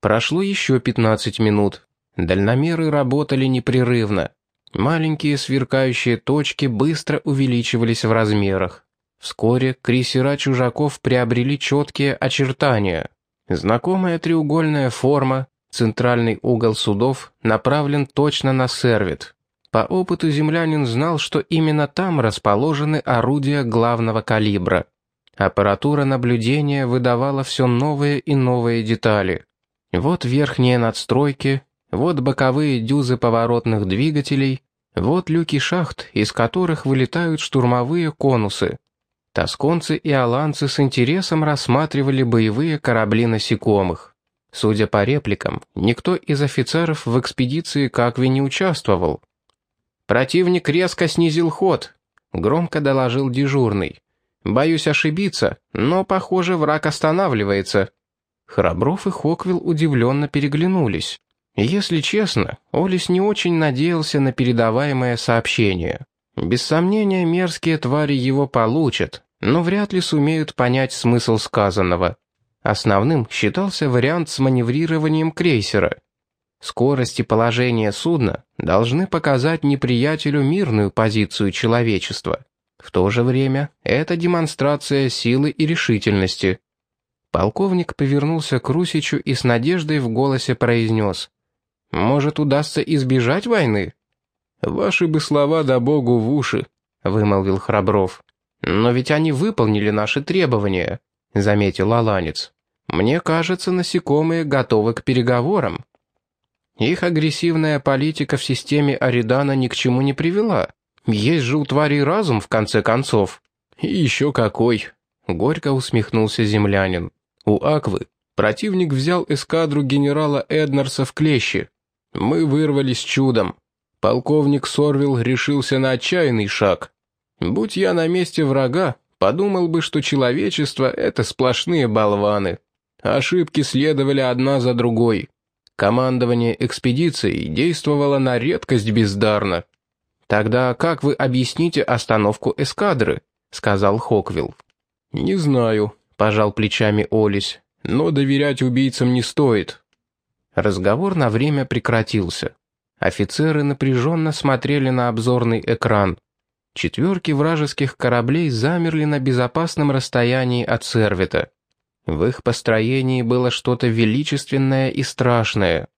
Прошло еще 15 минут. Дальномеры работали непрерывно. Маленькие сверкающие точки быстро увеличивались в размерах. Вскоре крейсера чужаков приобрели четкие очертания. Знакомая треугольная форма, центральный угол судов направлен точно на сервит. По опыту землянин знал, что именно там расположены орудия главного калибра. Аппаратура наблюдения выдавала все новые и новые детали. Вот верхние надстройки, вот боковые дюзы поворотных двигателей, вот люки шахт, из которых вылетают штурмовые конусы. Тосконцы и аланцы с интересом рассматривали боевые корабли насекомых. Судя по репликам, никто из офицеров в экспедиции Какви не участвовал. «Противник резко снизил ход», — громко доложил дежурный. «Боюсь ошибиться, но, похоже, враг останавливается». Храбров и Хоквилл удивленно переглянулись. Если честно, Олис не очень надеялся на передаваемое сообщение. Без сомнения, мерзкие твари его получат, но вряд ли сумеют понять смысл сказанного. Основным считался вариант с маневрированием крейсера. Скорость и положение судна должны показать неприятелю мирную позицию человечества. В то же время это демонстрация силы и решительности. Полковник повернулся к Русичу и с надеждой в голосе произнес. «Может, удастся избежать войны?» «Ваши бы слова да богу в уши», — вымолвил Храбров. «Но ведь они выполнили наши требования», — заметил Аланец. «Мне кажется, насекомые готовы к переговорам». Их агрессивная политика в системе Аридана ни к чему не привела. Есть же у тварей разум, в конце концов. И еще какой. Горько усмехнулся землянин. У Аквы противник взял эскадру генерала Эднарса в клещи. Мы вырвались чудом. Полковник Сорвил решился на отчаянный шаг. Будь я на месте врага, подумал бы, что человечество — это сплошные болваны. Ошибки следовали одна за другой. Командование экспедицией действовало на редкость бездарно. «Тогда как вы объясните остановку эскадры?» — сказал Хоквилл. «Не знаю», — пожал плечами Олесь, — «но доверять убийцам не стоит». Разговор на время прекратился. Офицеры напряженно смотрели на обзорный экран. Четверки вражеских кораблей замерли на безопасном расстоянии от сервита. В их построении было что-то величественное и страшное.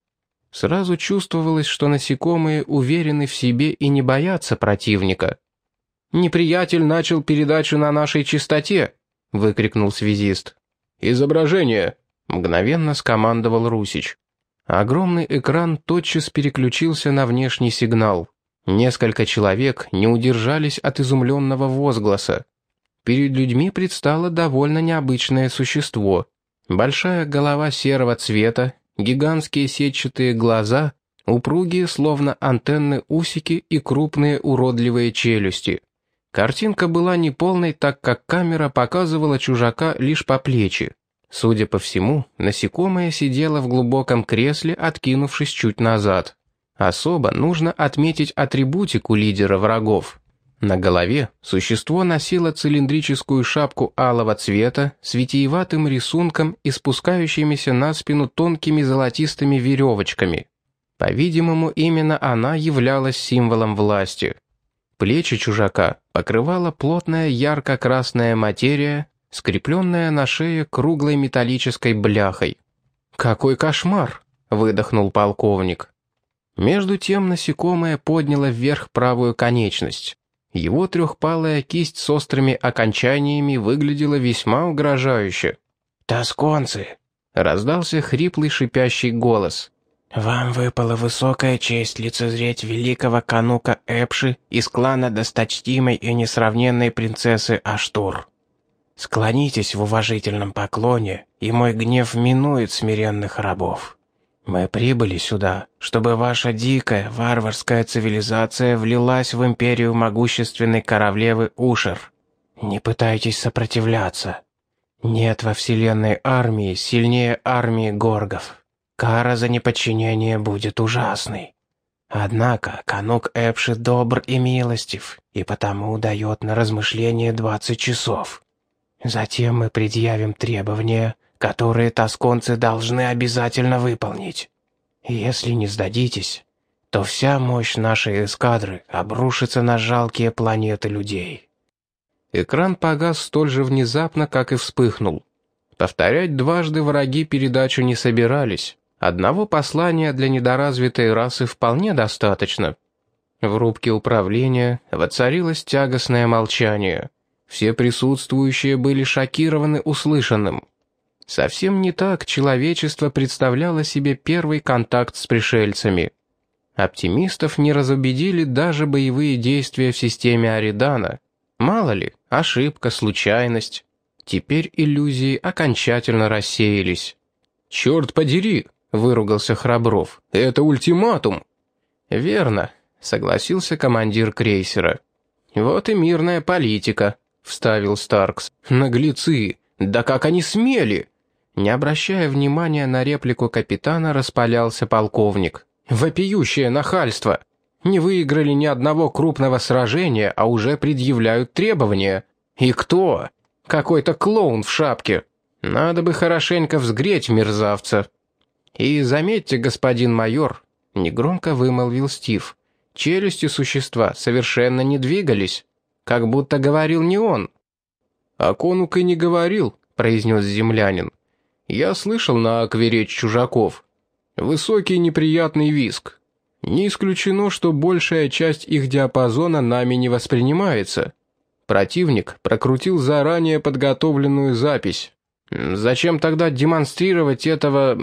Сразу чувствовалось, что насекомые уверены в себе и не боятся противника. «Неприятель начал передачу на нашей частоте!» — выкрикнул связист. «Изображение!» — мгновенно скомандовал Русич. Огромный экран тотчас переключился на внешний сигнал. Несколько человек не удержались от изумленного возгласа перед людьми предстало довольно необычное существо. Большая голова серого цвета, гигантские сетчатые глаза, упругие, словно антенны усики и крупные уродливые челюсти. Картинка была неполной, так как камера показывала чужака лишь по плечи. Судя по всему, насекомое сидело в глубоком кресле, откинувшись чуть назад. Особо нужно отметить атрибутику лидера врагов. На голове существо носило цилиндрическую шапку алого цвета с витиеватым рисунком и спускающимися на спину тонкими золотистыми веревочками. По-видимому, именно она являлась символом власти. Плечи чужака покрывала плотная ярко-красная материя, скрепленная на шее круглой металлической бляхой. «Какой кошмар!» — выдохнул полковник. Между тем насекомое подняло вверх правую конечность. Его трехпалая кисть с острыми окончаниями выглядела весьма угрожающе. «Тосконцы!» — раздался хриплый шипящий голос. «Вам выпала высокая честь лицезреть великого канука Эпши из клана досточтимой и несравненной принцессы Аштур. Склонитесь в уважительном поклоне, и мой гнев минует смиренных рабов». Мы прибыли сюда, чтобы ваша дикая, варварская цивилизация влилась в империю могущественной королевы Ушер. Не пытайтесь сопротивляться. Нет во вселенной армии сильнее армии горгов. Кара за неподчинение будет ужасной. Однако Канук Эпши добр и милостив, и потому дает на размышление двадцать часов. Затем мы предъявим требования, которые тосконцы должны обязательно выполнить. Если не сдадитесь, то вся мощь нашей эскадры обрушится на жалкие планеты людей». Экран погас столь же внезапно, как и вспыхнул. Повторять дважды враги передачу не собирались. Одного послания для недоразвитой расы вполне достаточно. В рубке управления воцарилось тягостное молчание. Все присутствующие были шокированы услышанным. Совсем не так человечество представляло себе первый контакт с пришельцами. Оптимистов не разубедили даже боевые действия в системе Аридана. Мало ли, ошибка, случайность. Теперь иллюзии окончательно рассеялись. «Черт подери!» — выругался Храбров. «Это ультиматум!» «Верно», — согласился командир крейсера. «Вот и мирная политика», — вставил Старкс. «Наглецы! Да как они смели!» Не обращая внимания на реплику капитана, распалялся полковник. «Вопиющее нахальство! Не выиграли ни одного крупного сражения, а уже предъявляют требования. И кто? Какой-то клоун в шапке. Надо бы хорошенько взгреть мерзавца. И заметьте, господин майор, негромко вымолвил Стив. Челюсти существа совершенно не двигались, как будто говорил не он. А конук и не говорил, произнес землянин. Я слышал на акве чужаков. Высокий неприятный виск. Не исключено, что большая часть их диапазона нами не воспринимается. Противник прокрутил заранее подготовленную запись. Зачем тогда демонстрировать этого...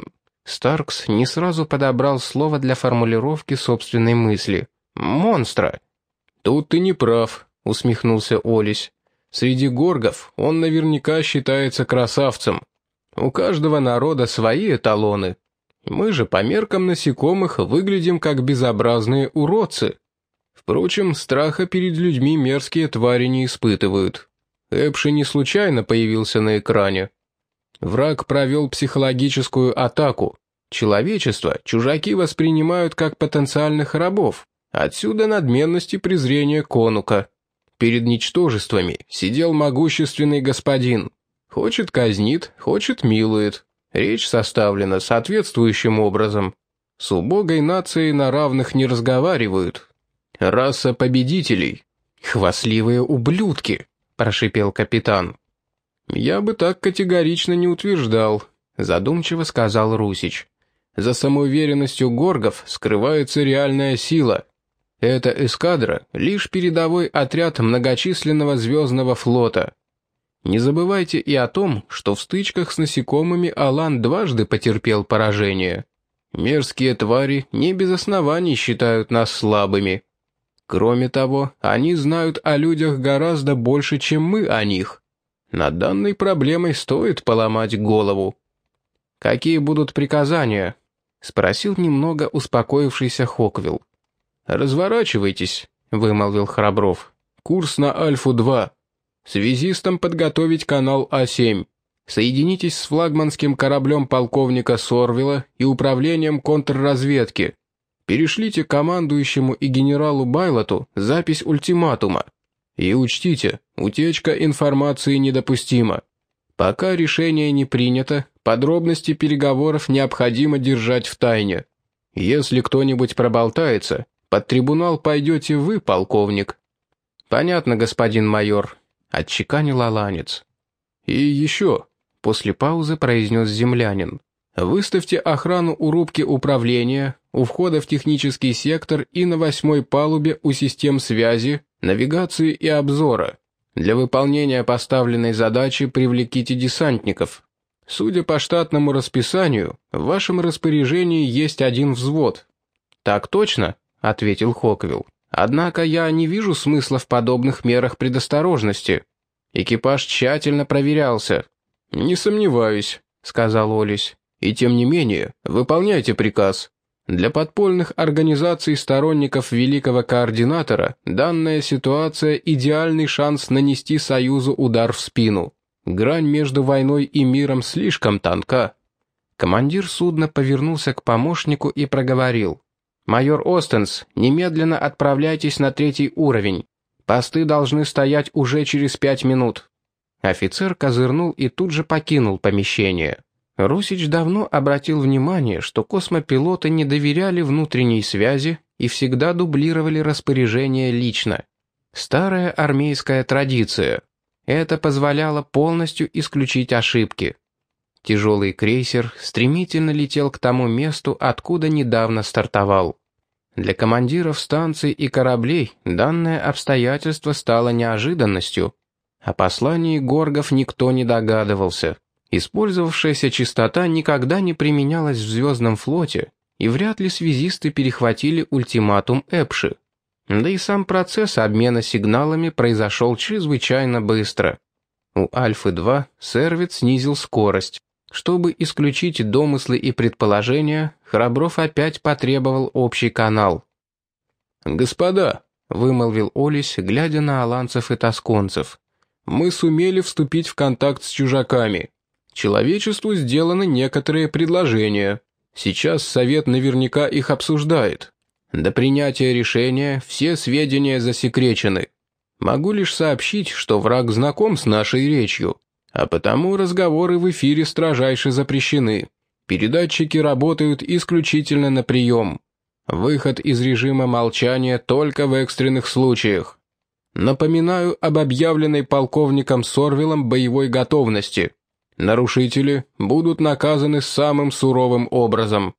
Старкс не сразу подобрал слово для формулировки собственной мысли. «Монстра». «Тут ты не прав», — усмехнулся Олесь. «Среди горгов он наверняка считается красавцем. У каждого народа свои эталоны. Мы же по меркам насекомых выглядим как безобразные уродцы. Впрочем, страха перед людьми мерзкие твари не испытывают. Эпши не случайно появился на экране. Враг провел психологическую атаку. Человечество чужаки воспринимают как потенциальных рабов. Отсюда надменность и презрение конука. Перед ничтожествами сидел могущественный господин. Хочет казнит, хочет милует. Речь составлена соответствующим образом. С убогой нацией на равных не разговаривают. Раса победителей. Хвастливые ублюдки, прошипел капитан. Я бы так категорично не утверждал, задумчиво сказал Русич. За самоуверенностью горгов скрывается реальная сила. Эта эскадра — лишь передовой отряд многочисленного звездного флота. Не забывайте и о том, что в стычках с насекомыми Алан дважды потерпел поражение. Мерзкие твари не без оснований считают нас слабыми. Кроме того, они знают о людях гораздо больше, чем мы о них. Над данной проблемой стоит поломать голову. «Какие будут приказания?» — спросил немного успокоившийся Хоквилл. «Разворачивайтесь», — вымолвил Храбров. «Курс на Альфу-2. Связистам подготовить канал А7. Соединитесь с флагманским кораблем полковника Сорвила и управлением контрразведки. Перешлите командующему и генералу Байлоту запись ультиматума. И учтите, утечка информации недопустима. Пока решение не принято, подробности переговоров необходимо держать в тайне. Если кто-нибудь проболтается, под трибунал пойдете вы, полковник». «Понятно, господин майор», — отчеканил Аланец. «И еще», — после паузы произнес землянин, «выставьте охрану у рубки управления, у входа в технический сектор и на восьмой палубе у систем связи, навигации и обзора. Для выполнения поставленной задачи привлеките десантников. Судя по штатному расписанию, в вашем распоряжении есть один взвод». «Так точно», — ответил Хоквилл. Однако я не вижу смысла в подобных мерах предосторожности. Экипаж тщательно проверялся. «Не сомневаюсь», — сказал Олесь. «И тем не менее, выполняйте приказ. Для подпольных организаций сторонников великого координатора данная ситуация – идеальный шанс нанести Союзу удар в спину. Грань между войной и миром слишком тонка». Командир судна повернулся к помощнику и проговорил. «Майор Остенс, немедленно отправляйтесь на третий уровень. Посты должны стоять уже через пять минут». Офицер козырнул и тут же покинул помещение. Русич давно обратил внимание, что космопилоты не доверяли внутренней связи и всегда дублировали распоряжение лично. Старая армейская традиция. Это позволяло полностью исключить ошибки. Тяжелый крейсер стремительно летел к тому месту, откуда недавно стартовал. Для командиров станций и кораблей данное обстоятельство стало неожиданностью. О послании горгов никто не догадывался. Использовавшаяся частота никогда не применялась в Звездном флоте, и вряд ли связисты перехватили ультиматум Эпши. Да и сам процесс обмена сигналами произошел чрезвычайно быстро. У Альфы-2 сервит снизил скорость. Чтобы исключить домыслы и предположения, Храбров опять потребовал общий канал. «Господа», — вымолвил Олесь, глядя на аланцев и тосконцев, — «мы сумели вступить в контакт с чужаками. Человечеству сделаны некоторые предложения. Сейчас Совет наверняка их обсуждает. До принятия решения все сведения засекречены. Могу лишь сообщить, что враг знаком с нашей речью, а потому разговоры в эфире строжайше запрещены. Передатчики работают исключительно на прием. Выход из режима молчания только в экстренных случаях. Напоминаю об объявленной полковником Сорвилом боевой готовности. Нарушители будут наказаны самым суровым образом.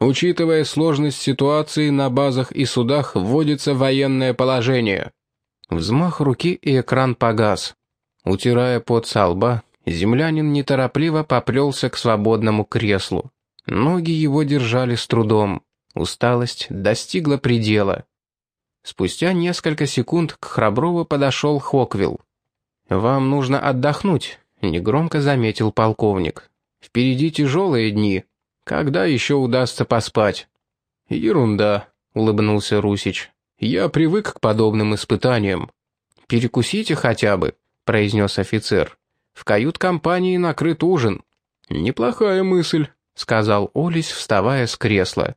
Учитывая сложность ситуации, на базах и судах вводится военное положение. Взмах руки и экран погас. Утирая пот со лба, землянин неторопливо поплелся к свободному креслу. Ноги его держали с трудом. Усталость достигла предела. Спустя несколько секунд к Храброву подошел Хоквилл. «Вам нужно отдохнуть», — негромко заметил полковник. «Впереди тяжелые дни. Когда еще удастся поспать?» «Ерунда», — улыбнулся Русич. «Я привык к подобным испытаниям». «Перекусите хотя бы», — произнес офицер. «В кают-компании накрыт ужин». «Неплохая мысль», — сказал Олесь, вставая с кресла.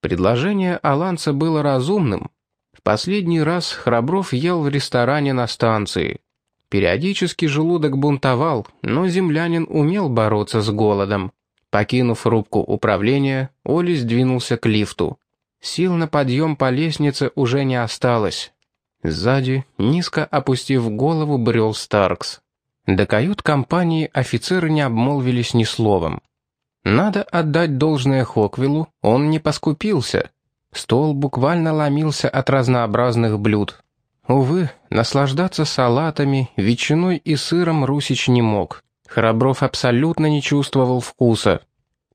Предложение Аланца было разумным. В последний раз Храбров ел в ресторане на станции. Периодически желудок бунтовал, но землянин умел бороться с голодом. Покинув рубку управления, Оли сдвинулся к лифту. Сил на подъем по лестнице уже не осталось. Сзади, низко опустив голову, брел Старкс. До кают-компании офицеры не обмолвились ни словом. Надо отдать должное Хоквиллу, он не поскупился. Стол буквально ломился от разнообразных блюд. Увы, наслаждаться салатами, ветчиной и сыром Русич не мог. Храбров абсолютно не чувствовал вкуса.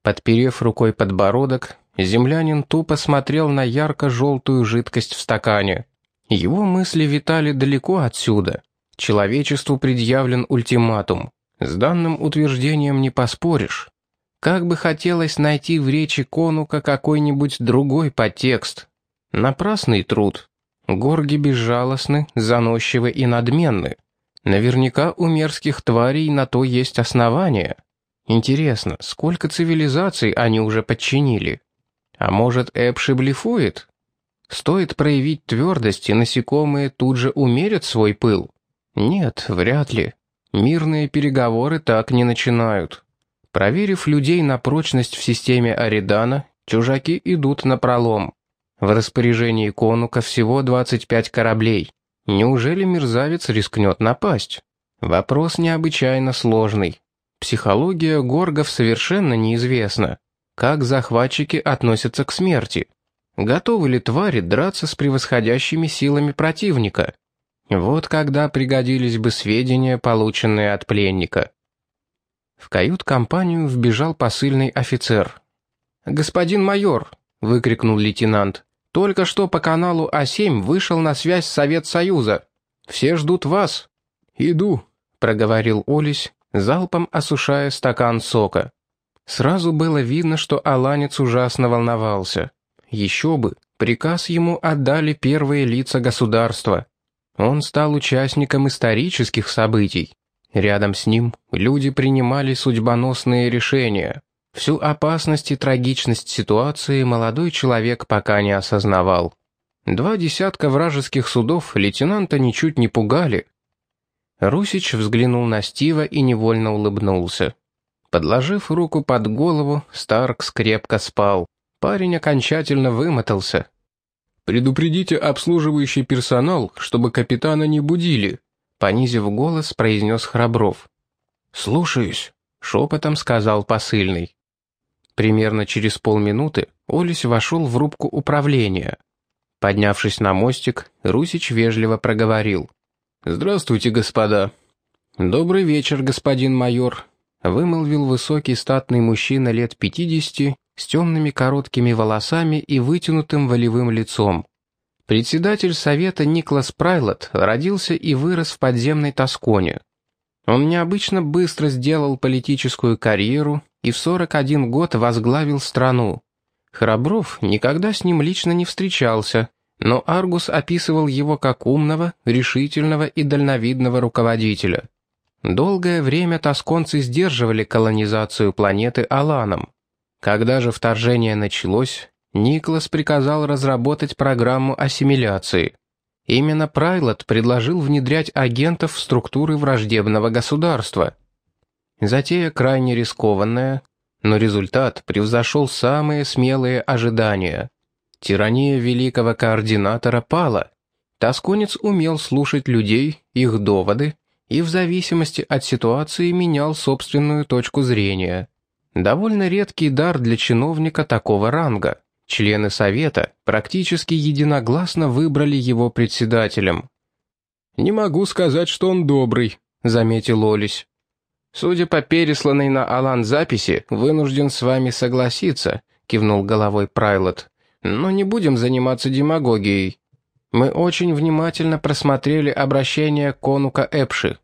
Подперев рукой подбородок, землянин тупо смотрел на ярко-желтую жидкость в стакане. Его мысли витали далеко отсюда. Человечеству предъявлен ультиматум. С данным утверждением не поспоришь. Как бы хотелось найти в речи Конука какой-нибудь другой подтекст. Напрасный труд. Горги безжалостны, заносчивы и надменны. Наверняка у мерзких тварей на то есть основания. Интересно, сколько цивилизаций они уже подчинили? А может, Эпши блефует? Стоит проявить твердость, и насекомые тут же умерят свой пыл? Нет, вряд ли. Мирные переговоры так не начинают. Проверив людей на прочность в системе Аридана, чужаки идут на пролом. В распоряжении Конука всего 25 кораблей. Неужели мерзавец рискнет напасть? Вопрос необычайно сложный. Психология горгов совершенно неизвестна. Как захватчики относятся к смерти? Готовы ли твари драться с превосходящими силами противника? Вот когда пригодились бы сведения, полученные от пленника. В кают-компанию вбежал посыльный офицер. «Господин майор!» — выкрикнул лейтенант. Только что по каналу А7 вышел на связь Совет Союза. Все ждут вас». «Иду», — проговорил Олесь, залпом осушая стакан сока. Сразу было видно, что Аланец ужасно волновался. Еще бы, приказ ему отдали первые лица государства. Он стал участником исторических событий. Рядом с ним люди принимали судьбоносные решения. Всю опасность и трагичность ситуации молодой человек пока не осознавал. Два десятка вражеских судов лейтенанта ничуть не пугали. Русич взглянул на Стива и невольно улыбнулся. Подложив руку под голову, Старкс крепко спал. Парень окончательно вымотался. «Предупредите обслуживающий персонал, чтобы капитана не будили», понизив голос, произнес Храбров. «Слушаюсь», — шепотом сказал посыльный. Примерно через полминуты Олесь вошел в рубку управления. Поднявшись на мостик, Русич вежливо проговорил. «Здравствуйте, господа». «Добрый вечер, господин майор», — вымолвил высокий статный мужчина лет пятидесяти с темными короткими волосами и вытянутым волевым лицом. Председатель совета Никлас Прайлот родился и вырос в подземной Тосконе. Он необычно быстро сделал политическую карьеру и в 41 год возглавил страну. Храбров никогда с ним лично не встречался, но Аргус описывал его как умного, решительного и дальновидного руководителя. Долгое время тосконцы сдерживали колонизацию планеты Аланом. Когда же вторжение началось, Никлас приказал разработать программу ассимиляции. Именно Прайлот предложил внедрять агентов в структуры враждебного государства. Затея крайне рискованная, но результат превзошел самые смелые ожидания. Тирания великого координатора пала. Тосконец умел слушать людей, их доводы, и в зависимости от ситуации менял собственную точку зрения. Довольно редкий дар для чиновника такого ранга. Члены Совета практически единогласно выбрали его председателем. «Не могу сказать, что он добрый», — заметил Олесь. «Судя по пересланной на Алан записи, вынужден с вами согласиться», — кивнул головой Прайлот. «Но не будем заниматься демагогией. Мы очень внимательно просмотрели обращение конука Эпши.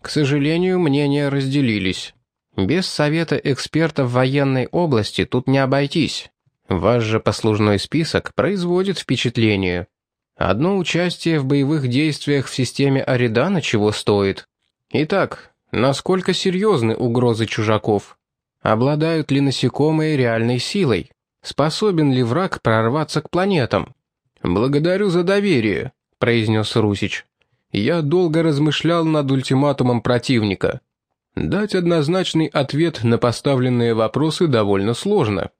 К сожалению, мнения разделились». Без совета экспертов военной области тут не обойтись. Ваш же послужной список производит впечатление. Одно участие в боевых действиях в системе Аридана чего стоит. Итак, насколько серьезны угрозы чужаков? Обладают ли насекомые реальной силой? Способен ли враг прорваться к планетам? «Благодарю за доверие», — произнес Русич. «Я долго размышлял над ультиматумом противника. Дать однозначный ответ на поставленные вопросы довольно сложно.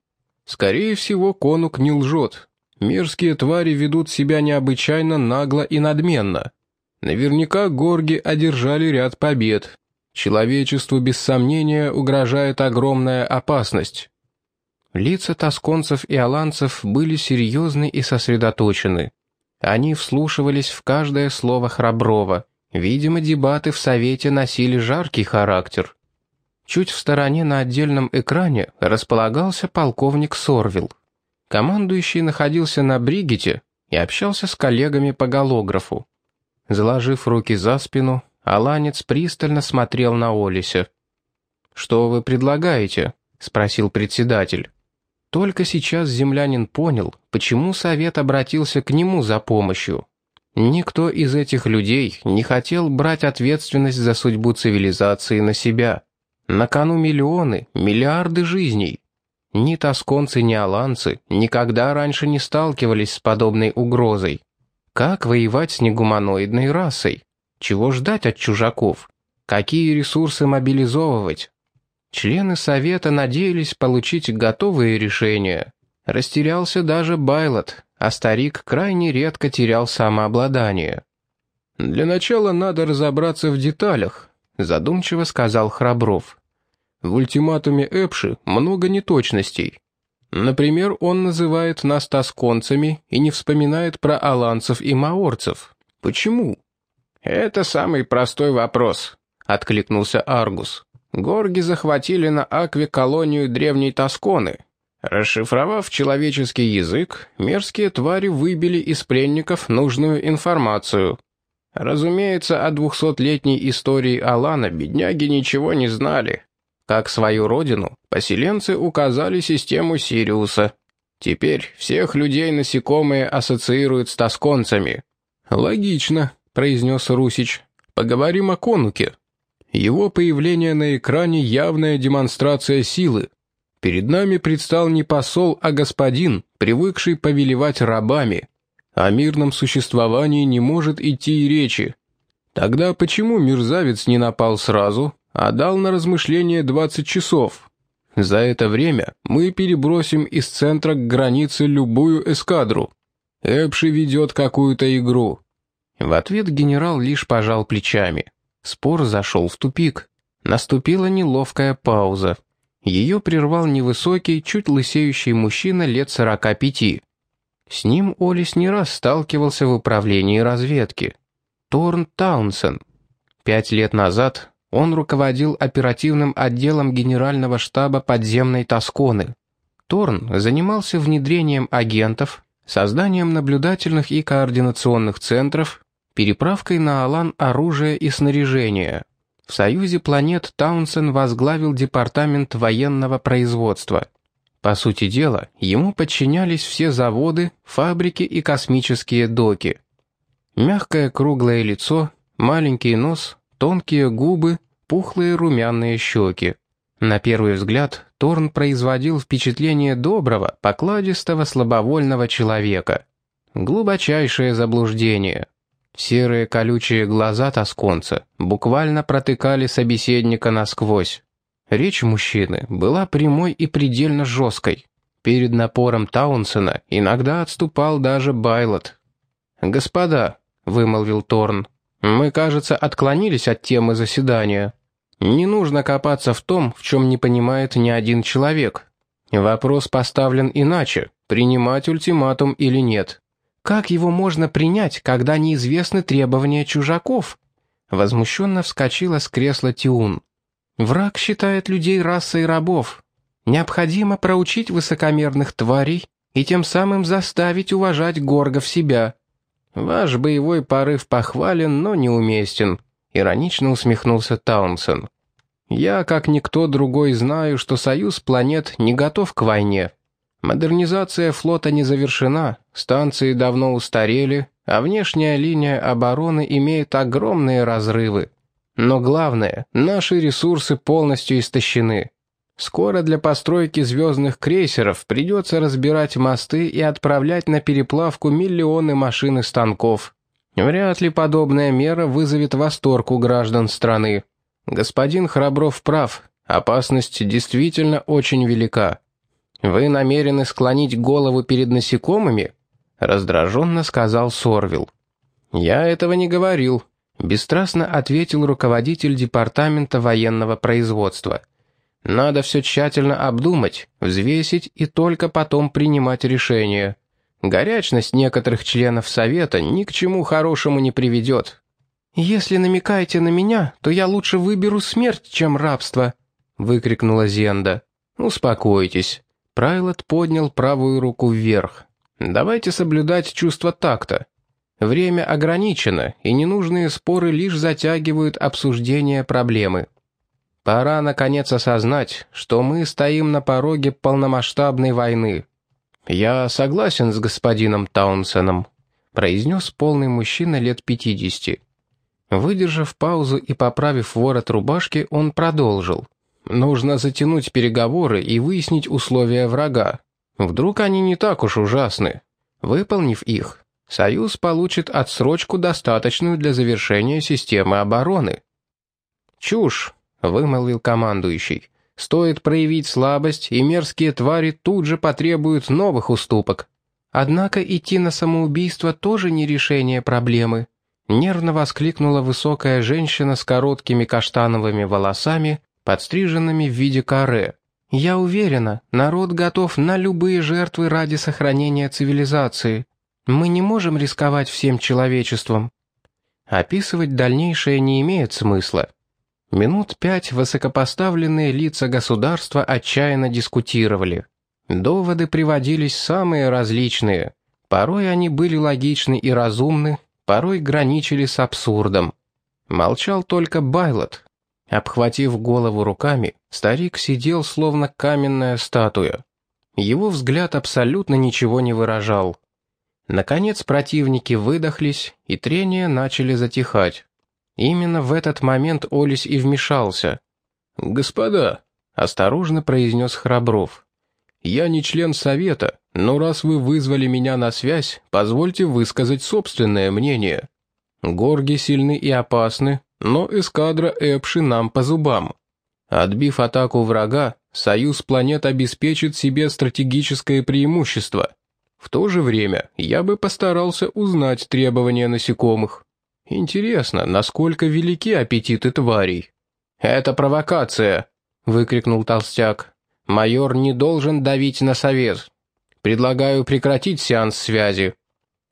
Скорее всего, конук не лжет. Мерзкие твари ведут себя необычайно нагло и надменно. Наверняка горги одержали ряд побед. Человечеству без сомнения угрожает огромная опасность. Лица тосконцев и аланцев были серьезны и сосредоточены. Они вслушивались в каждое слово Храброва, Видимо, дебаты в Совете носили жаркий характер. Чуть в стороне на отдельном экране располагался полковник Сорвил. Командующий находился на Бригете и общался с коллегами по голографу. Заложив руки за спину, Аланец пристально смотрел на Олися. «Что вы предлагаете?» — спросил председатель. Только сейчас землянин понял, почему Совет обратился к нему за помощью. Никто из этих людей не хотел брать ответственность за судьбу цивилизации на себя. На кону миллионы, миллиарды жизней. Ни тосконцы, ни аланцы никогда раньше не сталкивались с подобной угрозой. Как воевать с негуманоидной расой? Чего ждать от чужаков? Какие ресурсы мобилизовывать? Члены Совета надеялись получить готовые решения. Растерялся даже Байлот, а старик крайне редко терял самообладание. «Для начала надо разобраться в деталях», — задумчиво сказал Храбров. «В ультиматуме Эпши много неточностей. Например, он называет нас тосконцами и не вспоминает про аланцев и маорцев. Почему?» «Это самый простой вопрос», — откликнулся Аргус. «Горги захватили на Акве колонию древней Тосконы, Расшифровав человеческий язык, мерзкие твари выбили из пленников нужную информацию. Разумеется, о двухсотлетней истории Алана бедняги ничего не знали. Как свою родину, поселенцы указали систему Сириуса. Теперь всех людей насекомые ассоциируют с тосконцами. «Логично», — произнес Русич. «Поговорим о конуке. Его появление на экране — явная демонстрация силы. Перед нами предстал не посол, а господин, привыкший повелевать рабами. О мирном существовании не может идти и речи. Тогда почему мерзавец не напал сразу, а дал на размышление 20 часов. За это время мы перебросим из центра к границе любую эскадру. Эпши ведет какую-то игру». В ответ генерал лишь пожал плечами. Спор зашел в тупик. Наступила неловкая пауза. Ее прервал невысокий, чуть лысеющий мужчина лет сорока пяти. С ним Олис не раз сталкивался в управлении разведки. Торн Таунсен. Пять лет назад он руководил оперативным отделом генерального штаба подземной Тосконы. Торн занимался внедрением агентов, созданием наблюдательных и координационных центров, переправкой на Алан оружия и снаряжения. В Союзе планет Таунсен возглавил департамент военного производства. По сути дела, ему подчинялись все заводы, фабрики и космические доки. Мягкое круглое лицо, маленький нос, тонкие губы, пухлые румяные щеки. На первый взгляд Торн производил впечатление доброго, покладистого, слабовольного человека. Глубочайшее заблуждение. Серые колючие глаза тосконца буквально протыкали собеседника насквозь. Речь мужчины была прямой и предельно жесткой. Перед напором Таунсена иногда отступал даже Байлот. «Господа», — вымолвил Торн, — «мы, кажется, отклонились от темы заседания. Не нужно копаться в том, в чем не понимает ни один человек. Вопрос поставлен иначе, принимать ультиматум или нет. Как его можно принять, когда неизвестны требования чужаков?» Возмущенно вскочила с кресла Тиун. «Враг считает людей расой рабов. Необходимо проучить высокомерных тварей и тем самым заставить уважать горгов себя. Ваш боевой порыв похвален, но неуместен», — иронично усмехнулся Таунсен. «Я, как никто другой, знаю, что союз планет не готов к войне. Модернизация флота не завершена, станции давно устарели, а внешняя линия обороны имеет огромные разрывы. Но главное, наши ресурсы полностью истощены. Скоро для постройки звездных крейсеров придется разбирать мосты и отправлять на переплавку миллионы машин и станков. Вряд ли подобная мера вызовет восторг у граждан страны. Господин Храбров прав, опасность действительно очень велика. «Вы намерены склонить голову перед насекомыми?» — раздраженно сказал Сорвил. «Я этого не говорил», — бесстрастно ответил руководитель департамента военного производства. «Надо все тщательно обдумать, взвесить и только потом принимать решение. Горячность некоторых членов Совета ни к чему хорошему не приведет». «Если намекаете на меня, то я лучше выберу смерть, чем рабство», — выкрикнула Зенда. «Успокойтесь. Прайлот поднял правую руку вверх. «Давайте соблюдать чувство такта. Время ограничено, и ненужные споры лишь затягивают обсуждение проблемы. Пора, наконец, осознать, что мы стоим на пороге полномасштабной войны. Я согласен с господином Таунсеном», — произнес полный мужчина лет пятидесяти. Выдержав паузу и поправив ворот рубашки, он продолжил. Нужно затянуть переговоры и выяснить условия врага. Вдруг они не так уж ужасны. Выполнив их, Союз получит отсрочку, достаточную для завершения системы обороны. «Чушь», — вымолвил командующий. «Стоит проявить слабость, и мерзкие твари тут же потребуют новых уступок. Однако идти на самоубийство тоже не решение проблемы», — нервно воскликнула высокая женщина с короткими каштановыми волосами, подстриженными в виде каре. Я уверена, народ готов на любые жертвы ради сохранения цивилизации. Мы не можем рисковать всем человечеством. Описывать дальнейшее не имеет смысла. Минут пять высокопоставленные лица государства отчаянно дискутировали. Доводы приводились самые различные. Порой они были логичны и разумны, порой граничили с абсурдом. Молчал только Байлот, Обхватив голову руками, старик сидел словно каменная статуя. Его взгляд абсолютно ничего не выражал. Наконец противники выдохлись, и трения начали затихать. Именно в этот момент Олесь и вмешался. «Господа», — осторожно произнес Храбров, — «я не член совета, но раз вы вызвали меня на связь, позвольте высказать собственное мнение. Горги сильны и опасны, но эскадра Эпши нам по зубам. Отбив атаку врага, союз планет обеспечит себе стратегическое преимущество. В то же время я бы постарался узнать требования насекомых. Интересно, насколько велики аппетиты тварей? «Это провокация!» — выкрикнул толстяк. «Майор не должен давить на совет. Предлагаю прекратить сеанс связи».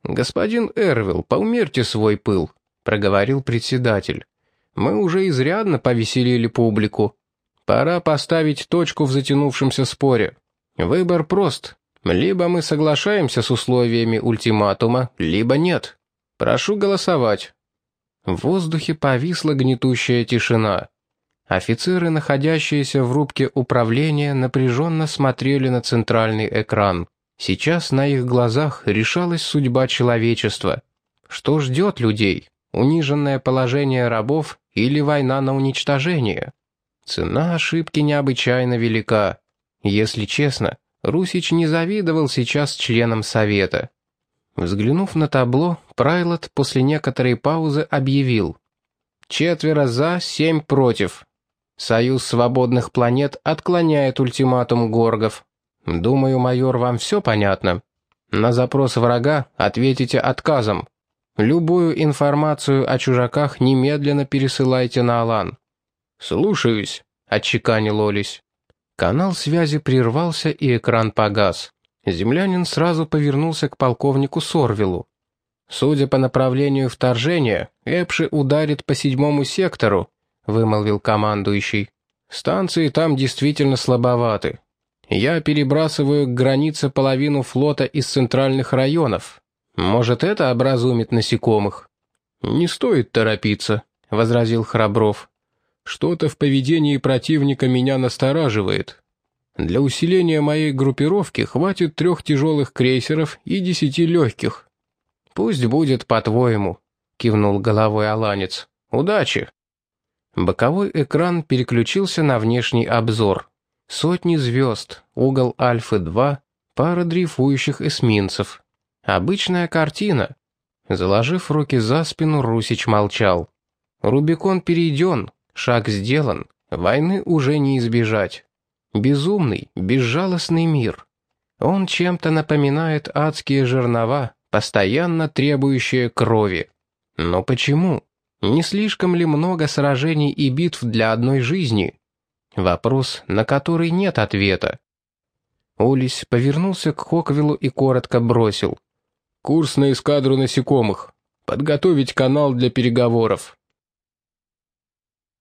«Господин Эрвилл, поумерьте свой пыл», — проговорил председатель. «Мы уже изрядно повеселили публику. Пора поставить точку в затянувшемся споре. Выбор прост. Либо мы соглашаемся с условиями ультиматума, либо нет. Прошу голосовать». В воздухе повисла гнетущая тишина. Офицеры, находящиеся в рубке управления, напряженно смотрели на центральный экран. Сейчас на их глазах решалась судьба человечества. Что ждет людей? Униженное положение рабов или война на уничтожение? Цена ошибки необычайно велика. Если честно, Русич не завидовал сейчас членам Совета. Взглянув на табло, Прайлот после некоторой паузы объявил. «Четверо за, семь против. Союз свободных планет отклоняет ультиматум Горгов. Думаю, майор, вам все понятно. На запрос врага ответите отказом. Любую информацию о чужаках немедленно пересылайте на Алан. «Слушаюсь», — отчеканил Олесь. Канал связи прервался, и экран погас. Землянин сразу повернулся к полковнику Сорвилу. «Судя по направлению вторжения, Эпши ударит по седьмому сектору, — вымолвил командующий. «Станции там действительно слабоваты. Я перебрасываю к границе половину флота из центральных районов. Может, это образумит насекомых?» «Не стоит торопиться», — возразил Храбров. «Что-то в поведении противника меня настораживает. Для усиления моей группировки хватит трех тяжелых крейсеров и десяти легких». «Пусть будет по-твоему», — кивнул головой Аланец. «Удачи!» Боковой экран переключился на внешний обзор. Сотни звезд, угол Альфы-2, пара дрейфующих эсминцев. Обычная картина. Заложив руки за спину, Русич молчал. Рубикон перейден, шаг сделан, войны уже не избежать. Безумный, безжалостный мир. Он чем-то напоминает адские жернова, постоянно требующие крови. Но почему? Не слишком ли много сражений и битв для одной жизни? Вопрос, на который нет ответа. Улис повернулся к Хоквиллу и коротко бросил. «Курс на эскадру насекомых. Подготовить канал для переговоров».